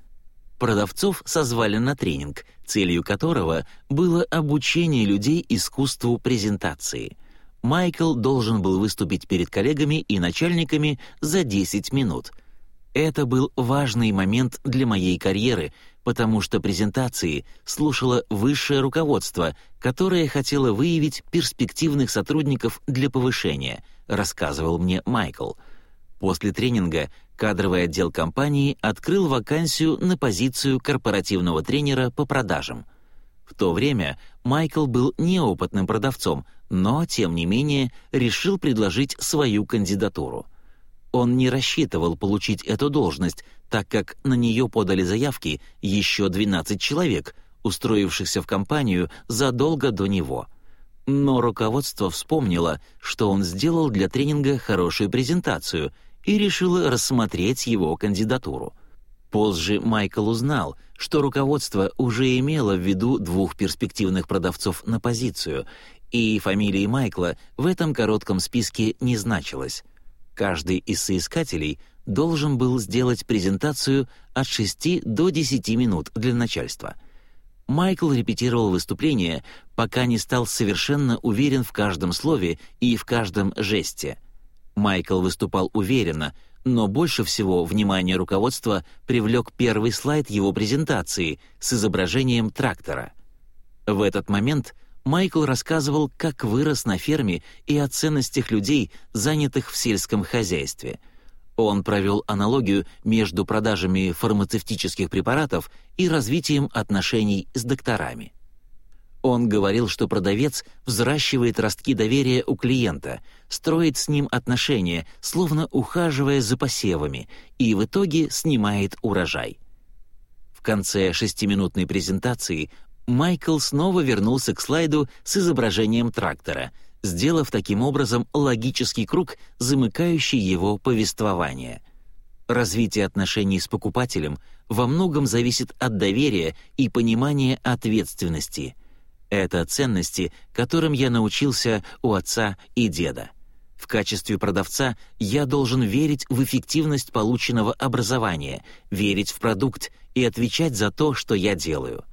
Продавцов созвали на тренинг, целью которого было обучение людей искусству презентации. Майкл должен был выступить перед коллегами и начальниками за 10 минут. Это был важный момент для моей карьеры, потому что презентации слушало высшее руководство, которое хотело выявить перспективных сотрудников для повышения, рассказывал мне Майкл. После тренинга кадровый отдел компании открыл вакансию на позицию корпоративного тренера по продажам. В то время Майкл был неопытным продавцом, но, тем не менее, решил предложить свою кандидатуру. Он не рассчитывал получить эту должность, так как на нее подали заявки еще 12 человек, устроившихся в компанию задолго до него. Но руководство вспомнило, что он сделал для тренинга хорошую презентацию — и решила рассмотреть его кандидатуру. Позже Майкл узнал, что руководство уже имело в виду двух перспективных продавцов на позицию, и фамилии Майкла в этом коротком списке не значилась. Каждый из соискателей должен был сделать презентацию от 6 до 10 минут для начальства. Майкл репетировал выступление, пока не стал совершенно уверен в каждом слове и в каждом жесте — Майкл выступал уверенно, но больше всего внимание руководства привлек первый слайд его презентации с изображением трактора. В этот момент Майкл рассказывал, как вырос на ферме и о ценностях людей, занятых в сельском хозяйстве. Он провел аналогию между продажами фармацевтических препаратов и развитием отношений с докторами. Он говорил, что продавец взращивает ростки доверия у клиента, строит с ним отношения, словно ухаживая за посевами, и в итоге снимает урожай. В конце шестиминутной презентации Майкл снова вернулся к слайду с изображением трактора, сделав таким образом логический круг, замыкающий его повествование. Развитие отношений с покупателем во многом зависит от доверия и понимания ответственности — это ценности, которым я научился у отца и деда. В качестве продавца я должен верить в эффективность полученного образования, верить в продукт и отвечать за то, что я делаю.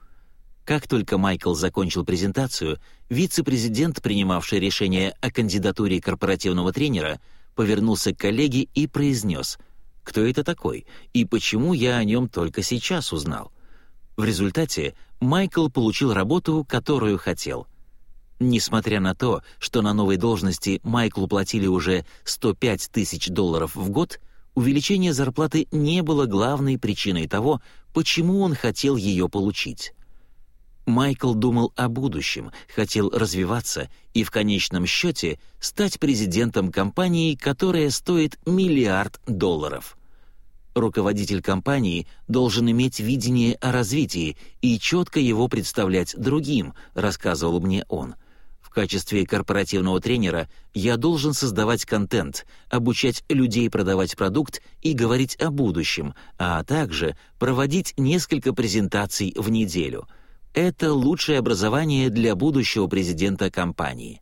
Как только Майкл закончил презентацию, вице-президент, принимавший решение о кандидатуре корпоративного тренера, повернулся к коллеге и произнес «Кто это такой? И почему я о нем только сейчас узнал?» В результате Майкл получил работу, которую хотел. Несмотря на то, что на новой должности Майклу платили уже 105 тысяч долларов в год, увеличение зарплаты не было главной причиной того, почему он хотел ее получить. Майкл думал о будущем, хотел развиваться и в конечном счете стать президентом компании, которая стоит миллиард долларов. Руководитель компании должен иметь видение о развитии и четко его представлять другим, рассказывал мне он. В качестве корпоративного тренера я должен создавать контент, обучать людей продавать продукт и говорить о будущем, а также проводить несколько презентаций в неделю. Это лучшее образование для будущего президента компании.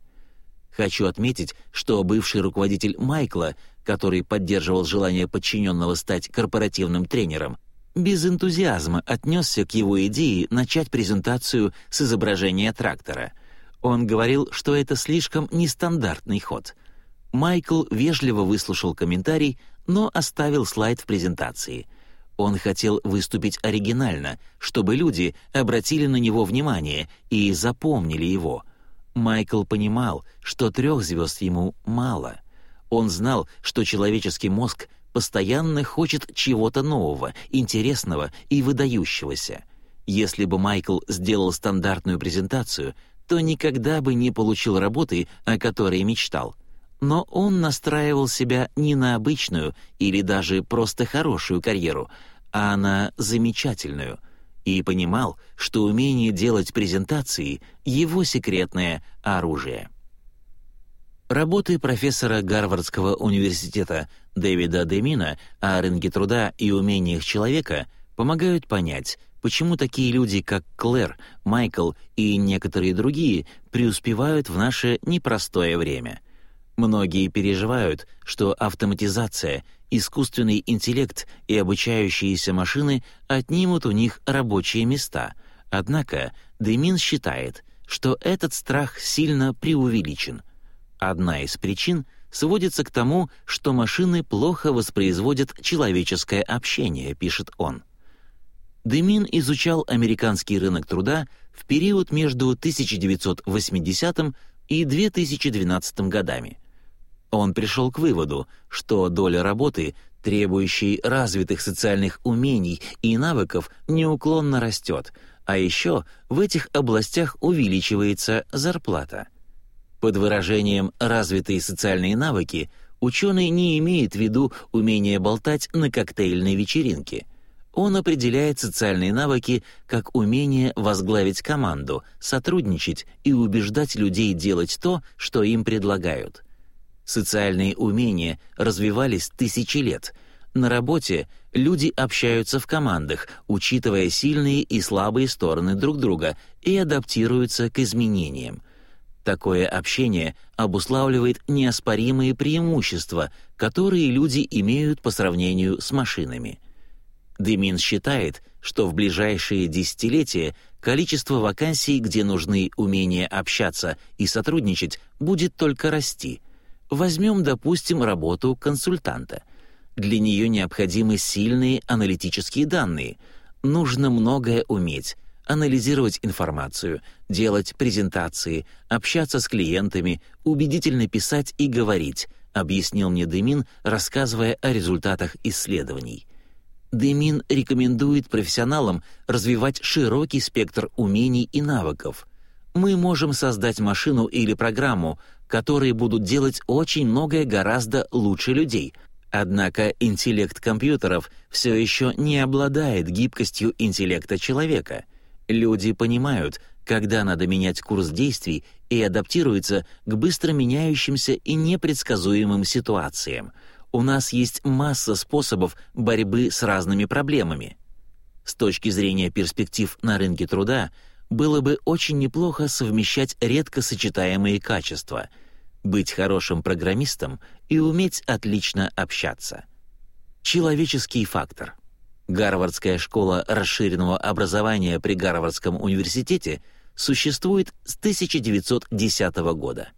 Хочу отметить, что бывший руководитель Майкла который поддерживал желание подчиненного стать корпоративным тренером, без энтузиазма отнесся к его идее начать презентацию с изображения трактора. Он говорил, что это слишком нестандартный ход. Майкл вежливо выслушал комментарий, но оставил слайд в презентации. Он хотел выступить оригинально, чтобы люди обратили на него внимание и запомнили его. Майкл понимал, что трех звезд ему мало — он знал, что человеческий мозг постоянно хочет чего-то нового, интересного и выдающегося. Если бы Майкл сделал стандартную презентацию, то никогда бы не получил работы, о которой мечтал. Но он настраивал себя не на обычную или даже просто хорошую карьеру, а на замечательную, и понимал, что умение делать презентации — его секретное оружие. Работы профессора Гарвардского университета Дэвида Демина о рынке труда и умениях человека помогают понять, почему такие люди, как Клэр, Майкл и некоторые другие преуспевают в наше непростое время. Многие переживают, что автоматизация, искусственный интеллект и обучающиеся машины отнимут у них рабочие места. Однако Демин считает, что этот страх сильно преувеличен — Одна из причин сводится к тому, что машины плохо воспроизводят человеческое общение, пишет он. Демин изучал американский рынок труда в период между 1980 и 2012 годами. Он пришел к выводу, что доля работы, требующей развитых социальных умений и навыков, неуклонно растет, а еще в этих областях увеличивается зарплата — под выражением «развитые социальные навыки» ученый не имеет в виду умение болтать на коктейльной вечеринке. Он определяет социальные навыки как умение возглавить команду, сотрудничать и убеждать людей делать то, что им предлагают. Социальные умения развивались тысячи лет. На работе люди общаются в командах, учитывая сильные и слабые стороны друг друга и адаптируются к изменениям. Такое общение обуславливает неоспоримые преимущества, которые люди имеют по сравнению с машинами. Демин считает, что в ближайшие десятилетия количество вакансий, где нужны умения общаться и сотрудничать, будет только расти. Возьмем, допустим, работу консультанта. Для нее необходимы сильные аналитические данные. Нужно многое уметь, анализировать информацию, делать презентации, общаться с клиентами, убедительно писать и говорить, объяснил мне Демин, рассказывая о результатах исследований. Демин рекомендует профессионалам развивать широкий спектр умений и навыков. Мы можем создать машину или программу, которые будут делать очень многое гораздо лучше людей — Однако интеллект компьютеров все еще не обладает гибкостью интеллекта человека. Люди понимают, когда надо менять курс действий и адаптируются к быстро меняющимся и непредсказуемым ситуациям. У нас есть масса способов борьбы с разными проблемами. С точки зрения перспектив на рынке труда, было бы очень неплохо совмещать редко сочетаемые качества — быть хорошим программистом и уметь отлично общаться. Человеческий фактор — Гарвардская школа расширенного образования при Гарвардском университете существует с 1910 года.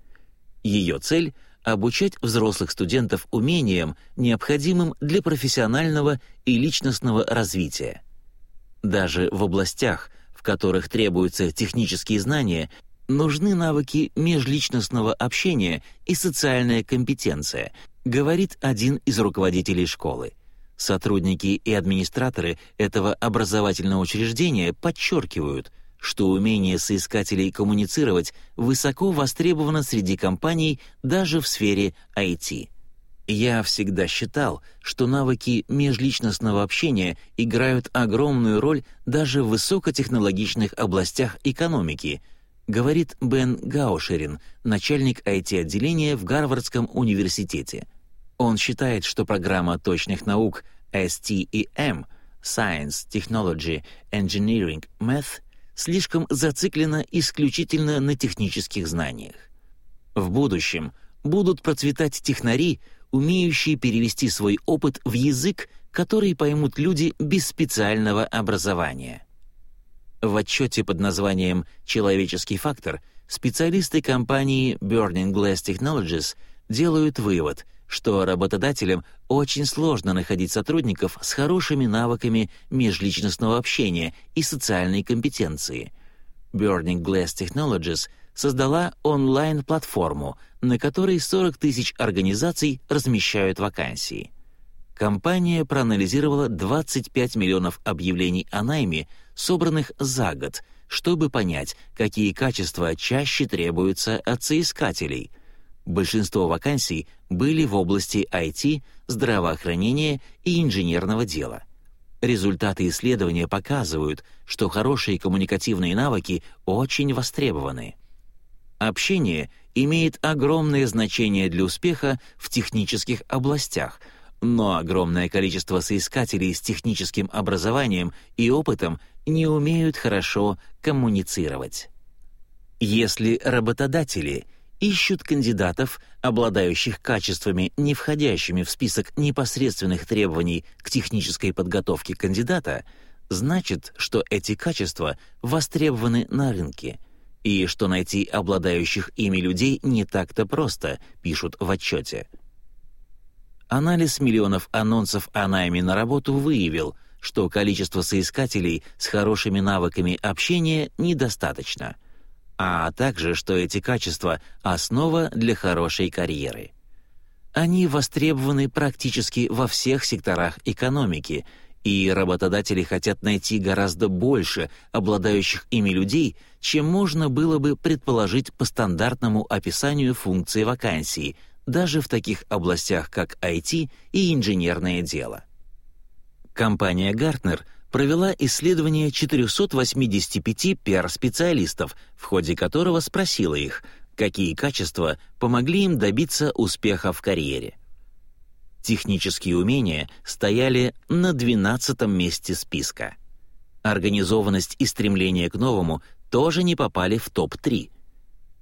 Ее цель — обучать взрослых студентов умениям, необходимым для профессионального и личностного развития. Даже в областях, в которых требуются технические знания, нужны навыки межличностного общения и социальная компетенция, говорит один из руководителей школы. Сотрудники и администраторы этого образовательного учреждения подчеркивают, что умение соискателей коммуницировать высоко востребовано среди компаний даже в сфере IT. Я всегда считал, что навыки межличностного общения играют огромную роль даже в высокотехнологичных областях экономики, говорит Бен Гаушерин, начальник IT-отделения в Гарвардском университете. Он считает, что программа точных наук STEM Science, Technology, Engineering, Math слишком зациклена исключительно на технических знаниях. В будущем будут процветать технари, умеющие перевести свой опыт в язык, который поймут люди без специального образования. В отчете под названием «Человеческий фактор» специалисты компании Burning Glass Technologies делают вывод — что работодателям очень сложно находить сотрудников с хорошими навыками межличностного общения и социальной компетенции. Burning Glass Technologies создала онлайн-платформу, на которой 40 тысяч организаций размещают вакансии. Компания проанализировала 25 миллионов объявлений о найме, собранных за год, чтобы понять, какие качества чаще требуются от соискателей — Большинство вакансий были в области IT, здравоохранения и инженерного дела. Результаты исследования показывают, что хорошие коммуникативные навыки очень востребованы. Общение имеет огромное значение для успеха в технических областях, но огромное количество соискателей с техническим образованием и опытом не умеют хорошо коммуницировать. Если работодатели ищут кандидатов, обладающих качествами, не входящими в список непосредственных требований к технической подготовке кандидата, значит, что эти качества востребованы на рынке, и что найти обладающих ими людей не так-то просто, пишут в отчете. Анализ миллионов анонсов о найме на работу выявил, что количество соискателей с хорошими навыками общения недостаточно — а также, что эти качества — основа для хорошей карьеры. Они востребованы практически во всех секторах экономики, и работодатели хотят найти гораздо больше обладающих ими людей, чем можно было бы предположить по стандартному описанию функции вакансии, даже в таких областях, как IT и инженерное дело. Компания Gartner — провела исследование 485 пиар-специалистов, в ходе которого спросила их, какие качества помогли им добиться успеха в карьере. Технические умения стояли на 12 месте списка. Организованность и стремление к новому тоже не попали в топ-3.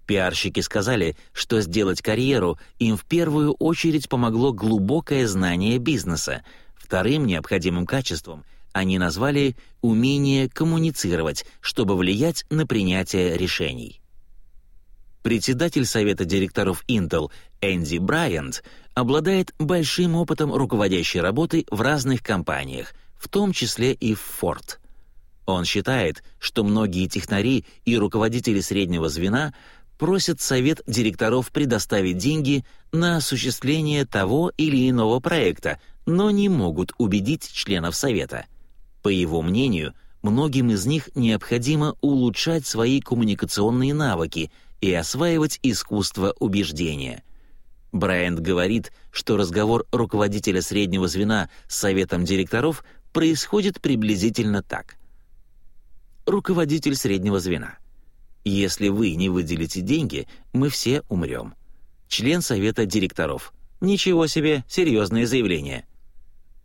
Пиарщики сказали, что сделать карьеру им в первую очередь помогло глубокое знание бизнеса, вторым необходимым качеством — они назвали «умение коммуницировать», чтобы влиять на принятие решений. Председатель совета директоров Intel Энди Брайант обладает большим опытом руководящей работы в разных компаниях, в том числе и в Ford. Он считает, что многие технари и руководители среднего звена просят совет директоров предоставить деньги на осуществление того или иного проекта, но не могут убедить членов совета — по его мнению, многим из них необходимо улучшать свои коммуникационные навыки и осваивать искусство убеждения. Брайант говорит, что разговор руководителя среднего звена с советом директоров происходит приблизительно так. Руководитель среднего звена. Если вы не выделите деньги, мы все умрем. Член совета директоров. Ничего себе, серьезное заявление.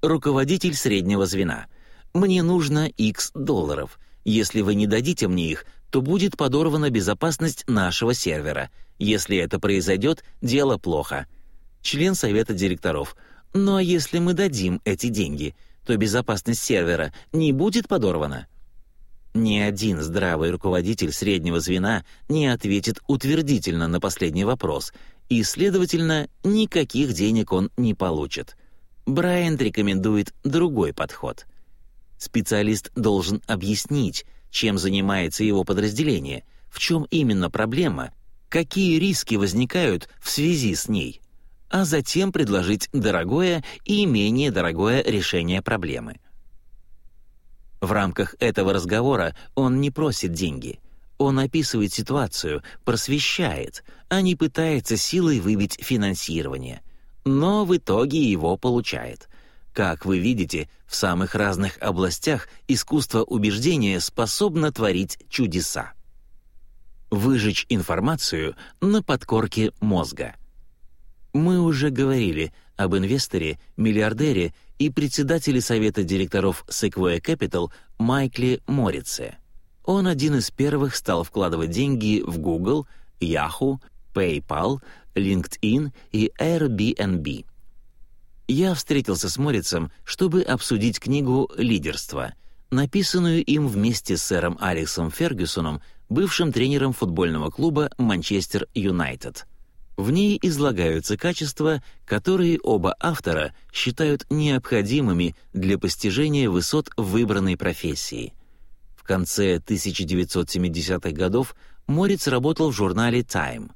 Руководитель среднего звена — мне нужно X долларов. Если вы не дадите мне их, то будет подорвана безопасность нашего сервера. Если это произойдет, дело плохо. Член совета директоров. Ну а если мы дадим эти деньги, то безопасность сервера не будет подорвана? Ни один здравый руководитель среднего звена не ответит утвердительно на последний вопрос, и, следовательно, никаких денег он не получит. Брайан рекомендует другой подход — Специалист должен объяснить, чем занимается его подразделение, в чем именно проблема, какие риски возникают в связи с ней, а затем предложить дорогое и менее дорогое решение проблемы. В рамках этого разговора он не просит деньги. Он описывает ситуацию, просвещает, а не пытается силой выбить финансирование. Но в итоге его получает. Как вы видите, в самых разных областях искусство убеждения способно творить чудеса. Выжечь информацию на подкорке мозга. Мы уже говорили об инвесторе, миллиардере и председателе совета директоров Sequoia Capital Майкле Морице. Он один из первых стал вкладывать деньги в Google, Yahoo, PayPal, LinkedIn и Airbnb я встретился с Морицем, чтобы обсудить книгу «Лидерство», написанную им вместе с сэром Алексом Фергюсоном, бывшим тренером футбольного клуба «Манчестер Юнайтед». В ней излагаются качества, которые оба автора считают необходимыми для постижения высот выбранной профессии. В конце 1970-х годов Морец работал в журнале «Time»,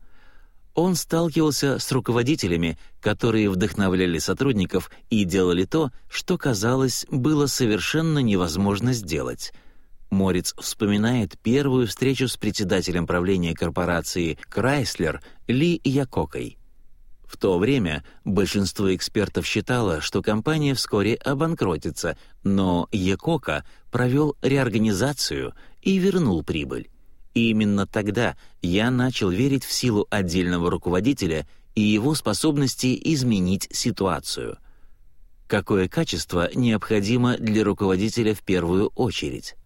он сталкивался с руководителями, которые вдохновляли сотрудников и делали то, что, казалось, было совершенно невозможно сделать. Морец вспоминает первую встречу с председателем правления корпорации «Крайслер» Ли Якокой. В то время большинство экспертов считало, что компания вскоре обанкротится, но Якока провел реорганизацию и вернул прибыль. И именно тогда я начал верить в силу отдельного руководителя и его способности изменить ситуацию. Какое качество необходимо для руководителя в первую очередь?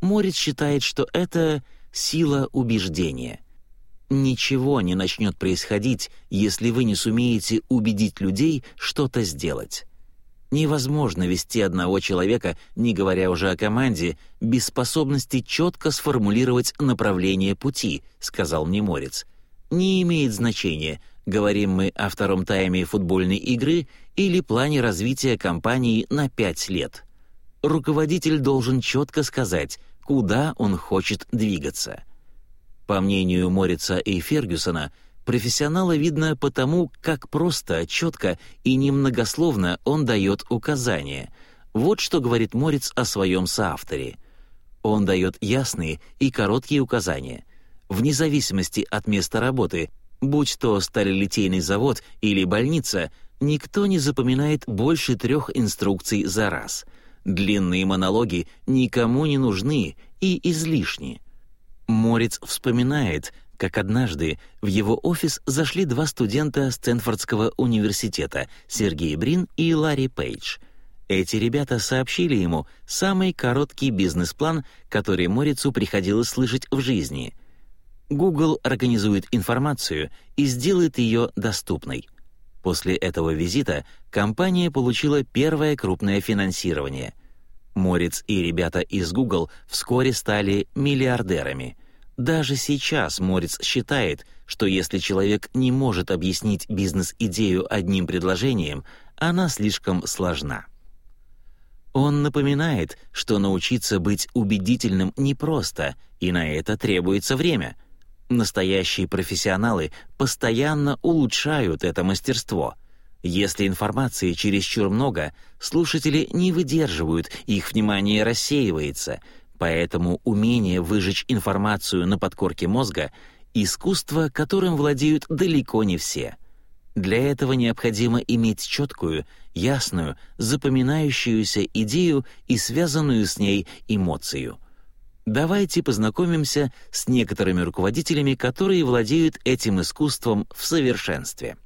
Морец считает, что это сила убеждения. Ничего не начнет происходить, если вы не сумеете убедить людей что-то сделать. Невозможно вести одного человека, не говоря уже о команде, без способности четко сформулировать направление пути, сказал мне Морец. Не имеет значения, говорим мы о втором тайме футбольной игры или плане развития компании на пять лет. Руководитель должен четко сказать, куда он хочет двигаться. По мнению Морица и Фергюсона, профессионала видно потому, как просто, четко и немногословно он дает указания. Вот что говорит Морец о своем соавторе. Он дает ясные и короткие указания. Вне зависимости от места работы, будь то сталелитейный завод или больница, никто не запоминает больше трех инструкций за раз. Длинные монологи никому не нужны и излишни. Морец вспоминает, как однажды в его офис зашли два студента Стэнфордского университета, Сергей Брин и Ларри Пейдж. Эти ребята сообщили ему самый короткий бизнес-план, который Морицу приходилось слышать в жизни. Google организует информацию и сделает ее доступной. После этого визита компания получила первое крупное финансирование — Морец и ребята из Google вскоре стали миллиардерами. Даже сейчас Морец считает, что если человек не может объяснить бизнес-идею одним предложением, она слишком сложна. Он напоминает, что научиться быть убедительным непросто, и на это требуется время. Настоящие профессионалы постоянно улучшают это мастерство — если информации чересчур много, слушатели не выдерживают, их внимание рассеивается, поэтому умение выжечь информацию на подкорке мозга — искусство, которым владеют далеко не все. Для этого необходимо иметь четкую, ясную, запоминающуюся идею и связанную с ней эмоцию. Давайте познакомимся с некоторыми руководителями, которые владеют этим искусством в совершенстве.